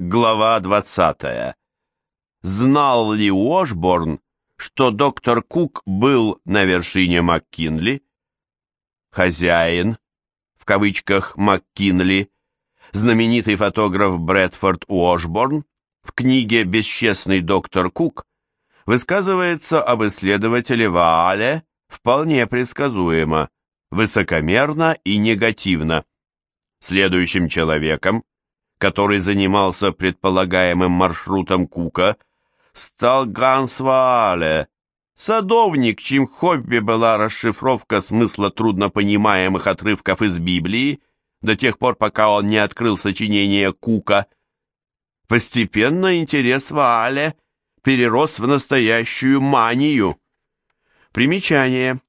Глава 20. Знал ли Уошборн, что доктор Кук был на вершине МакКинли? Хозяин, в кавычках МакКинли, знаменитый фотограф Брэдфорд Уошборн, в книге «Бесчестный доктор Кук» высказывается об исследователе Ваале вполне предсказуемо, высокомерно и негативно. Следующим человеком, который занимался предполагаемым маршрутом Кука, стал Ганс Ваале, садовник, чьим хобби была расшифровка смысла труднопонимаемых отрывков из Библии, до тех пор, пока он не открыл сочинение Кука. Постепенно интерес Ваале перерос в настоящую манию. Примечание.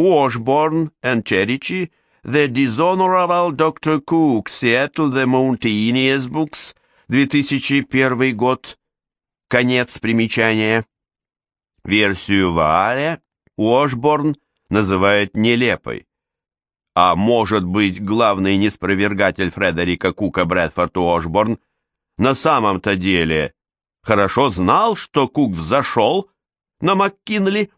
Washburn and Cherrici – The Dishonorable Dr. Cook, Seattle, The Mountaineers Books, 2001 год. Конец примечания. Версию Вааля Уошборн называет нелепой. А может быть, главный неспровергатель Фредерика Кука Брэдфорд Уошборн на самом-то деле хорошо знал, что Кук взошел на МакКинли?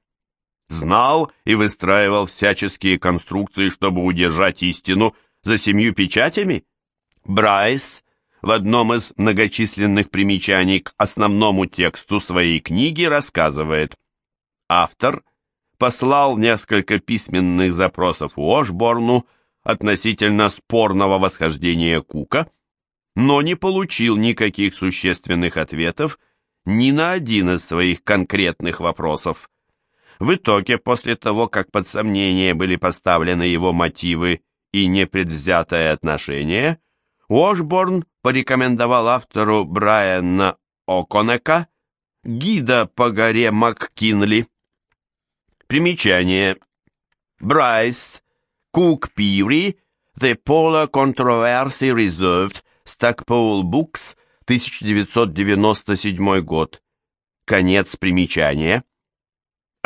Знал и выстраивал всяческие конструкции, чтобы удержать истину за семью печатями? Брайс в одном из многочисленных примечаний к основному тексту своей книги рассказывает. Автор послал несколько письменных запросов Уошборну относительно спорного восхождения Кука, но не получил никаких существенных ответов ни на один из своих конкретных вопросов. В итоге, после того, как под сомнение были поставлены его мотивы и непредвзятое отношение, Уошборн порекомендовал автору Брайана О'Коннека гида по горе МакКинли. Примечание. Брайс, Кук Пири, The Polar Controversy Reserved, Stackpole Books, 1997 год. Конец примечания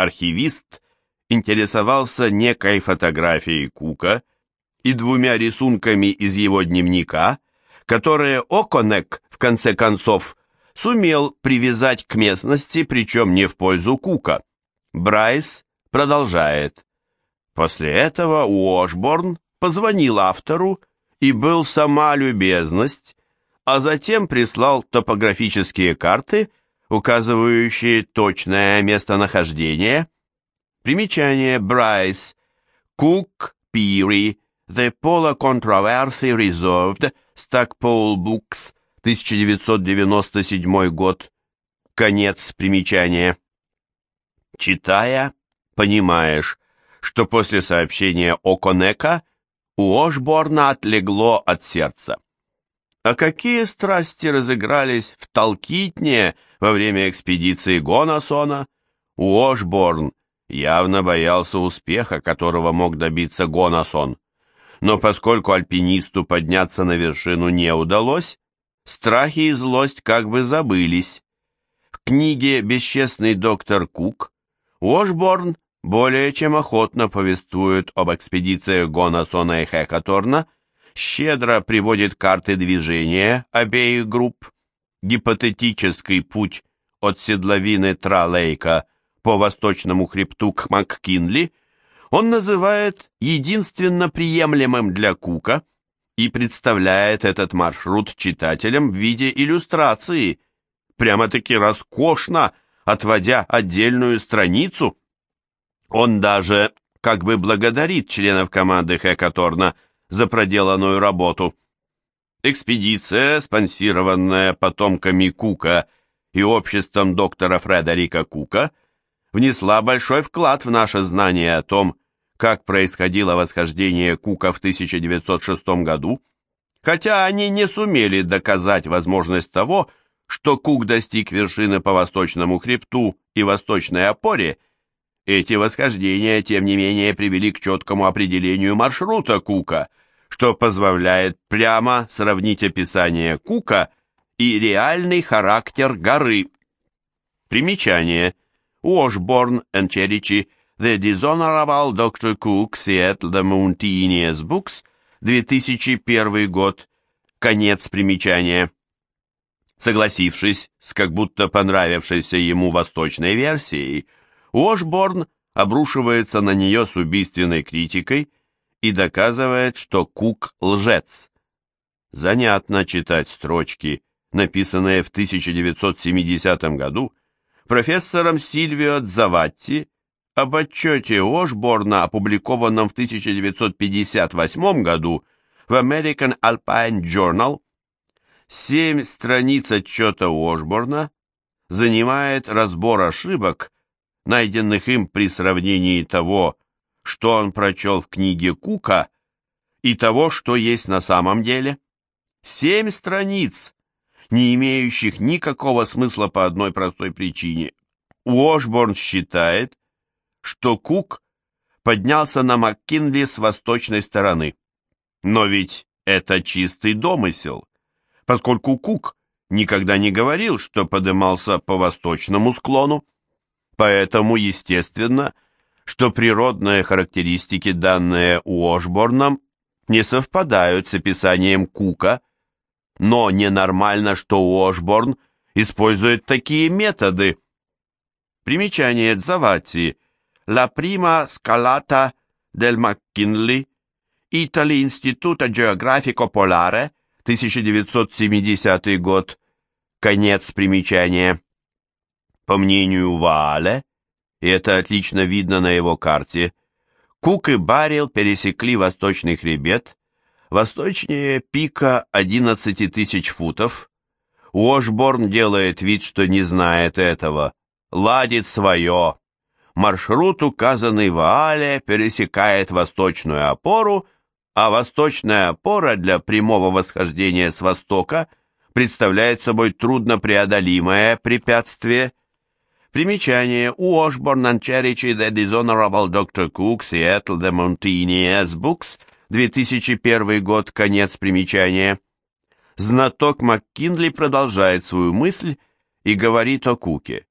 архивист интересовался некой фотографией Кука и двумя рисунками из его дневника, которые Оконек, в конце концов, сумел привязать к местности, причем не в пользу Кука. Брайс продолжает. После этого Уошборн позвонил автору и был сама любезность, а затем прислал топографические карты указывающие точное местонахождение. Примечание Брайс, Кук, Пири, The Polar Controversy Reserved, Stackpole Books, 1997 год. Конец примечания. Читая, понимаешь, что после сообщения о Конека у Ошборна отлегло от сердца. А какие страсти разыгрались в Талкитне во время экспедиции Гонасона? Уошборн явно боялся успеха, которого мог добиться Гонасон. Но поскольку альпинисту подняться на вершину не удалось, страхи и злость как бы забылись. В книге «Бесчестный доктор Кук» Уошборн более чем охотно повествует об экспедициях Гонасона и Хекаторна, щедро приводит карты движения обеих групп, гипотетический путь от седловины Тралейка по восточному хребту к МакКинли он называет единственно приемлемым для Кука и представляет этот маршрут читателям в виде иллюстрации, прямо-таки роскошно, отводя отдельную страницу. Он даже как бы благодарит членов команды Хекаторна за проделанную работу. Экспедиция, спонсированная потомками Кука и обществом доктора Фредерика Кука, внесла большой вклад в наше знание о том, как происходило восхождение Кука в 1906 году, хотя они не сумели доказать возможность того, что Кук достиг вершины по восточному хребту и восточной опоре, эти восхождения, тем не менее, привели к четкому определению маршрута Кука – что позволяет прямо сравнить описание Кука и реальный характер горы. Примечание. Washburn and Cherrici, The Dishonorable Dr. Cook, Seattle, The Mountaineers Books, 2001 год. Конец примечания. Согласившись с как будто понравившейся ему восточной версией, Уошборн обрушивается на нее с убийственной критикой и доказывает, что Кук лжец. Занятно читать строчки, написанные в 1970 году профессором Сильвио Дзаватти об отчете Ошборна, опубликованном в 1958 году в American Alpine Journal. Семь страниц отчета Ошборна занимает разбор ошибок, найденных им при сравнении того, что он прочел в книге Кука, и того, что есть на самом деле. Семь страниц, не имеющих никакого смысла по одной простой причине. Уошборн считает, что Кук поднялся на МакКинли с восточной стороны. Но ведь это чистый домысел, поскольку Кук никогда не говорил, что подымался по восточному склону. Поэтому естественно, что природные характеристики, данные Уошборном, не совпадают с описанием Кука, но ненормально, что Уошборн использует такие методы. Примечание Дзавати La prima scalata del McKinley, Italy Instituto Geografico Polare, 1970 год, конец примечания. По мнению Ваале, и это отлично видно на его карте, Кук и Баррил пересекли восточный хребет, восточнее пика 11 тысяч футов. Уошборн делает вид, что не знает этого, ладит свое. Маршрут, указанный в Аале, пересекает восточную опору, а восточная опора для прямого восхождения с востока представляет собой труднопреодолимое препятствие. Примечание. Уошборн and Cherry The Dishonorable Dr. Cook, Seattle, The Mountaineers Books, 2001 год, конец примечания. Знаток МакКинли продолжает свою мысль и говорит о Куке.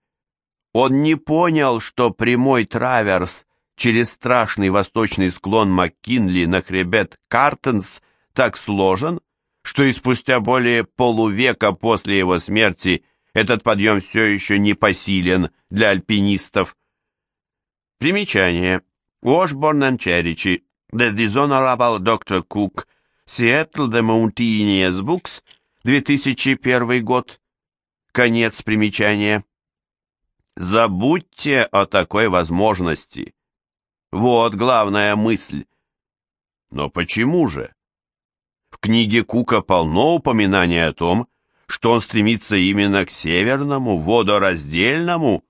Он не понял, что прямой траверс через страшный восточный склон МакКинли на хребет Картенс так сложен, что и спустя более полувека после его смерти этот подъем все еще не посилен для альпинистов. Примечание. Washburn and Cherry, The Dishonorable Dr. Cook, Seattle The Mountaineers Books, 2001 год. Конец примечания. Забудьте о такой возможности. Вот главная мысль. Но почему же? В книге Кука полно упоминаний о том, что он стремится именно к северному водораздельному,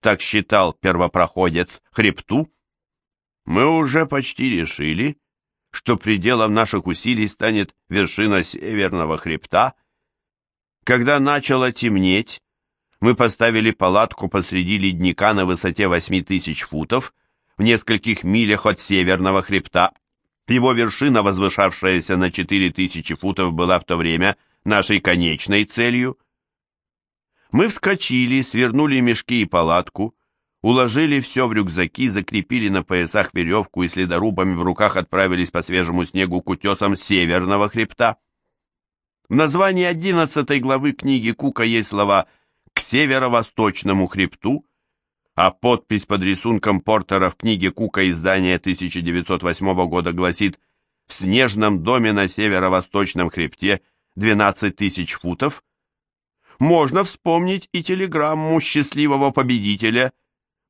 так считал первопроходец, хребту. Мы уже почти решили, что пределом наших усилий станет вершина северного хребта. Когда начало темнеть, мы поставили палатку посреди ледника на высоте 8000 футов, в нескольких милях от северного хребта. Его вершина, возвышавшаяся на 4000 футов, была в то время нашей конечной целью. Мы вскочили, свернули мешки и палатку, уложили все в рюкзаки, закрепили на поясах веревку и следорубами в руках отправились по свежему снегу к утесам северного хребта. В названии 11 главы книги Кука есть слова «к северо-восточному хребту», а подпись под рисунком Портера в книге Кука издания 1908 года гласит «В снежном доме на северо-восточном хребте 12 тысяч футов». Можно вспомнить и телеграмму счастливого победителя.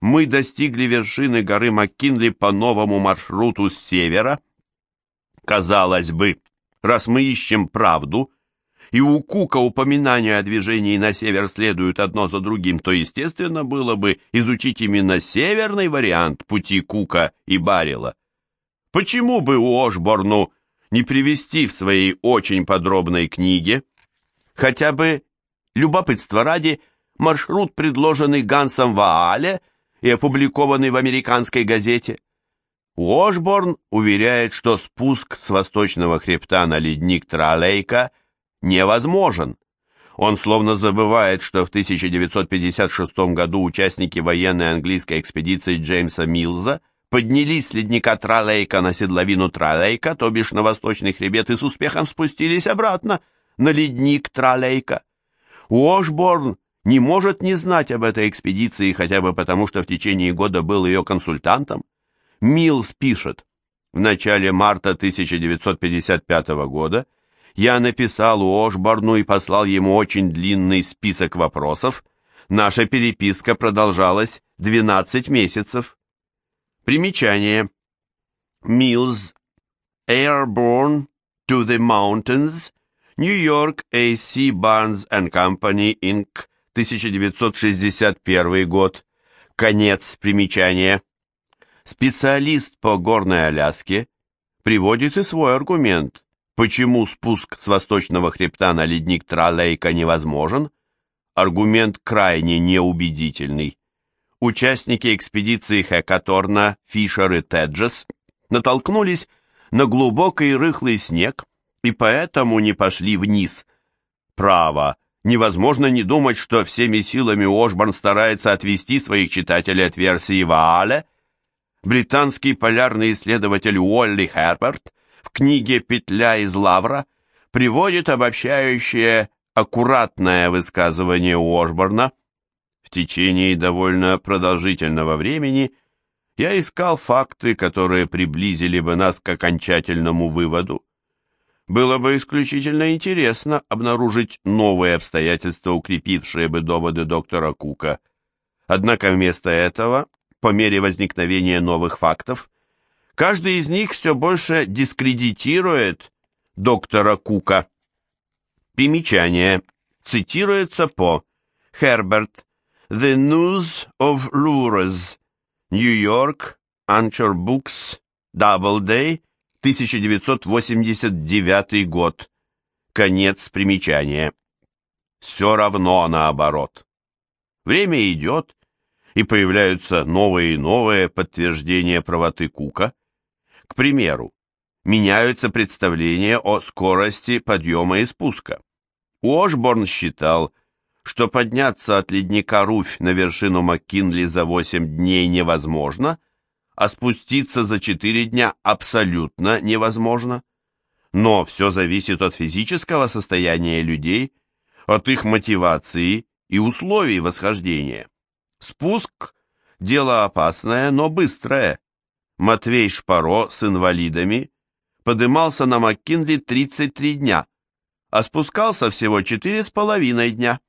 Мы достигли вершины горы Маккинли по новому маршруту с севера. Казалось бы, раз мы ищем правду, и у Кука упоминания о движении на север следуют одно за другим, то естественно было бы изучить именно северный вариант пути Кука и Баррила. Почему бы Ошборну не привести в своей очень подробной книге хотя бы любопытство ради маршрут, предложенный Гансом Ваале и опубликованный в американской газете? Уошборн уверяет, что спуск с восточного хребта на ледник Тралейка – невозможен. Он словно забывает, что в 1956 году участники военной английской экспедиции Джеймса Милза поднялись с ледника Тралейка на седловину Тралейка, то бишь на восточный хребет, и с успехом спустились обратно на ледник Тралейка. Уошборн не может не знать об этой экспедиции хотя бы потому, что в течение года был ее консультантом. Милс пишет, в начале марта 1955 года я написал Уошборну и послал ему очень длинный список вопросов. Наша переписка продолжалась 12 месяцев. Примечание. Милс. Airborne to the Mountains. New York A.C. Barnes and Company, Inc. 1961 год. Конец примечания. Специалист по горной Аляске приводит и свой аргумент, почему спуск с восточного хребта на ледник Тралейка невозможен. Аргумент крайне неубедительный. Участники экспедиции Хекаторна, Фишер и Теджес натолкнулись на глубокий рыхлый снег и поэтому не пошли вниз. Право, Невозможно не думать, что всеми силами Ошборн старается отвести своих читателей от версии Ваале. Британский полярный исследователь Уолли Херберт в книге «Петля из лавра» приводит обобщающее аккуратное высказывание Уошборна. Течение довольно продолжительного времени я искал факты, которые приблизили бы нас к окончательному выводу. Было бы исключительно интересно обнаружить новые обстоятельства, укрепившие бы доводы доктора Кука. Однако вместо этого, по мере возникновения новых фактов, каждый из них все больше дискредитирует доктора Кука. Примечание. Цитируется по Herbert The News of Lures New York Anchor Books Doubleday 1989 год. Конец примечания. Все равно наоборот. Время идет, и появляются новые и новые подтверждения правоты Кука. К примеру, меняются представления о скорости подъема и спуска. Уошборн считал, что подняться от ледника Руфь на вершину Маккинли за 8 дней невозможно – а спуститься за четыре дня абсолютно невозможно. Но все зависит от физического состояния людей, от их мотивации и условий восхождения. Спуск – дело опасное, но быстрое. Матвей Шпаро с инвалидами подымался на Маккинли 33 дня, а спускался всего 4,5 дня.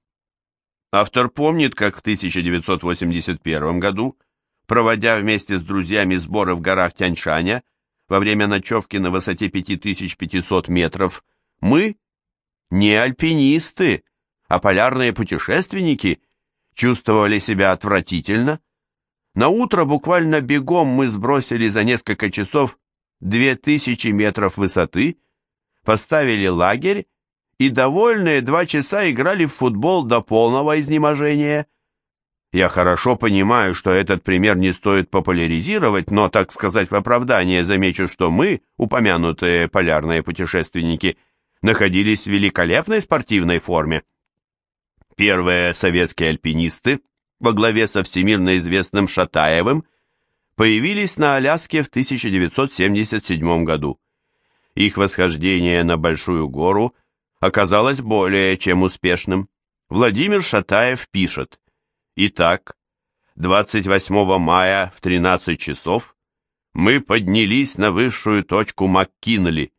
Автор помнит, как в 1981 году проводя вместе с друзьями сборы в горах Тяньшаня во время ночевки на высоте 5500 метров, мы, не альпинисты, а полярные путешественники, чувствовали себя отвратительно. На утро буквально бегом мы сбросили за несколько часов 2000 метров высоты, поставили лагерь и довольные два часа играли в футбол до полного изнеможения. Я хорошо понимаю, что этот пример не стоит популяризировать, но, так сказать, в оправдание замечу, что мы, упомянутые полярные путешественники, находились в великолепной спортивной форме. Первые советские альпинисты во главе со всемирно известным Шатаевым появились на Аляске в 1977 году. Их восхождение на Большую гору оказалось более чем успешным. Владимир Шатаев пишет – Итак, 28 мая в 13 часов мы поднялись на высшую точку МакКинли.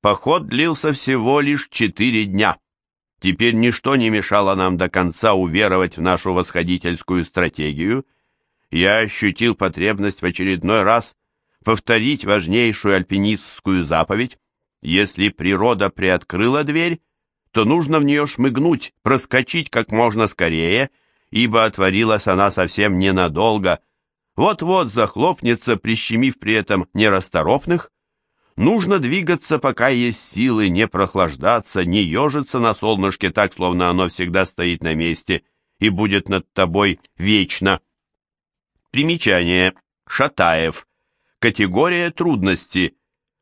Поход длился всего лишь 4 дня. Теперь ничто не мешало нам до конца уверовать в нашу восходительскую стратегию. Я ощутил потребность в очередной раз повторить важнейшую альпинистскую заповедь. Если природа приоткрыла дверь, то нужно в нее шмыгнуть, проскочить как можно скорее — ибо отворилась она совсем ненадолго, вот-вот захлопнется, прищемив при этом нерасторопных. Нужно двигаться, пока есть силы, не прохлаждаться, не ежиться на солнышке так, словно оно всегда стоит на месте и будет над тобой вечно. Примечание. Шатаев. Категория трудности.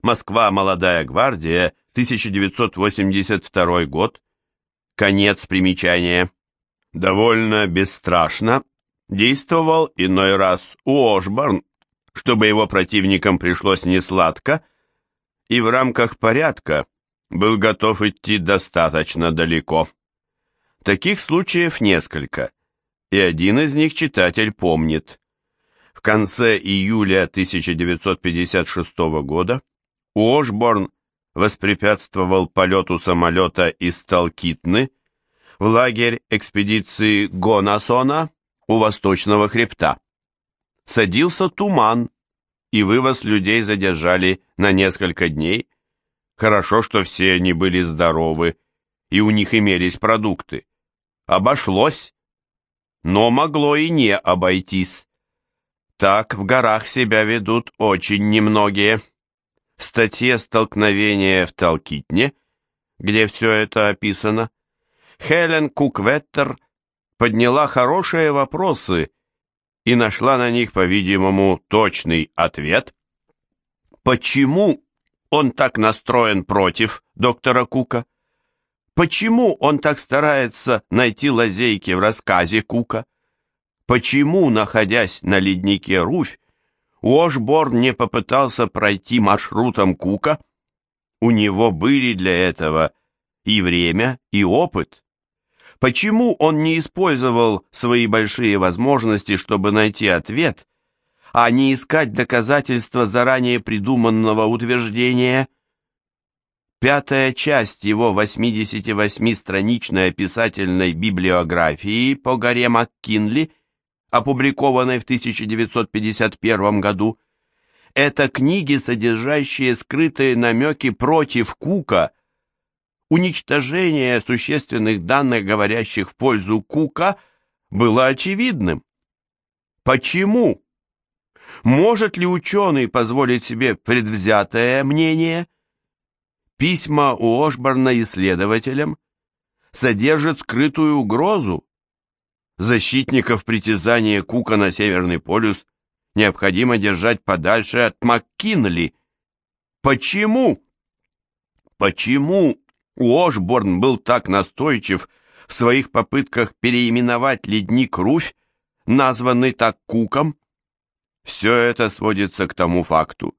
Москва. Молодая гвардия. 1982 год. Конец примечания довольно бесстрашно действовал иной раз Уошборн, чтобы его противникам пришлось несладко, и в рамках порядка был готов идти достаточно далеко. Таких случаев несколько, и один из них читатель помнит. В конце июля 1956 года Уошборн воспрепятствовал полету самолета из Талкитны в лагерь экспедиции Гонасона у восточного хребта. Садился туман, и вывоз людей задержали на несколько дней. Хорошо, что все они были здоровы, и у них имелись продукты. Обошлось, но могло и не обойтись. Так в горах себя ведут очень немногие. Статье «Столкновение в Талкитне», где все это описано, Хелен Кукветтер подняла хорошие вопросы и нашла на них, по-видимому, точный ответ. Почему он так настроен против доктора Кука? Почему он так старается найти лазейки в рассказе Кука? Почему, находясь на леднике Руфь, Уошборн не попытался пройти маршрутом Кука? У него были для этого и время, и опыт. Почему он не использовал свои большие возможности, чтобы найти ответ, а не искать доказательства заранее придуманного утверждения – Пятая часть его 88-страничной описательной библиографии по горе МакКинли, опубликованной в 1951 году, это книги, содержащие скрытые намеки против Кука. Уничтожение существенных данных, говорящих в пользу Кука, было очевидным. Почему? Может ли ученый позволить себе предвзятое мнение – Письма у Ошборна исследователям содержат скрытую угрозу. Защитников притязания Кука на Северный полюс необходимо держать подальше от МакКинли. Почему? Почему Уошборн был так настойчив в своих попытках переименовать ледник Руфь, названный так Куком? Все это сводится к тому факту,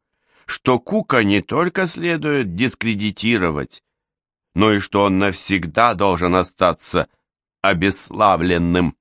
что Кука не только следует дискредитировать, но и что он навсегда должен остаться обесславленным.